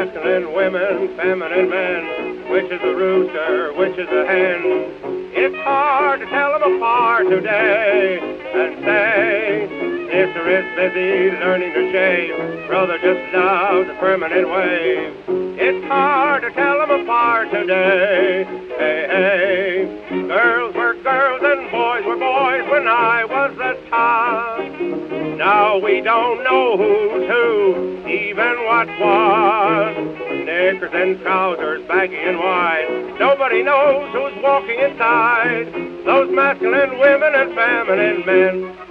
Masculine women, feminine men, which is a rooster, which is a hen? It's hard to tell them apart today and say, sister is busy learning to shave, brother just loves a permanent wave. It's hard to tell them apart today. Hey, hey, girls were girls and boys were boys when I was a child. Now we don't know who's who, what was. Knickers and trousers, baggy and wide. Nobody knows who's walking inside. Those masculine women and feminine men.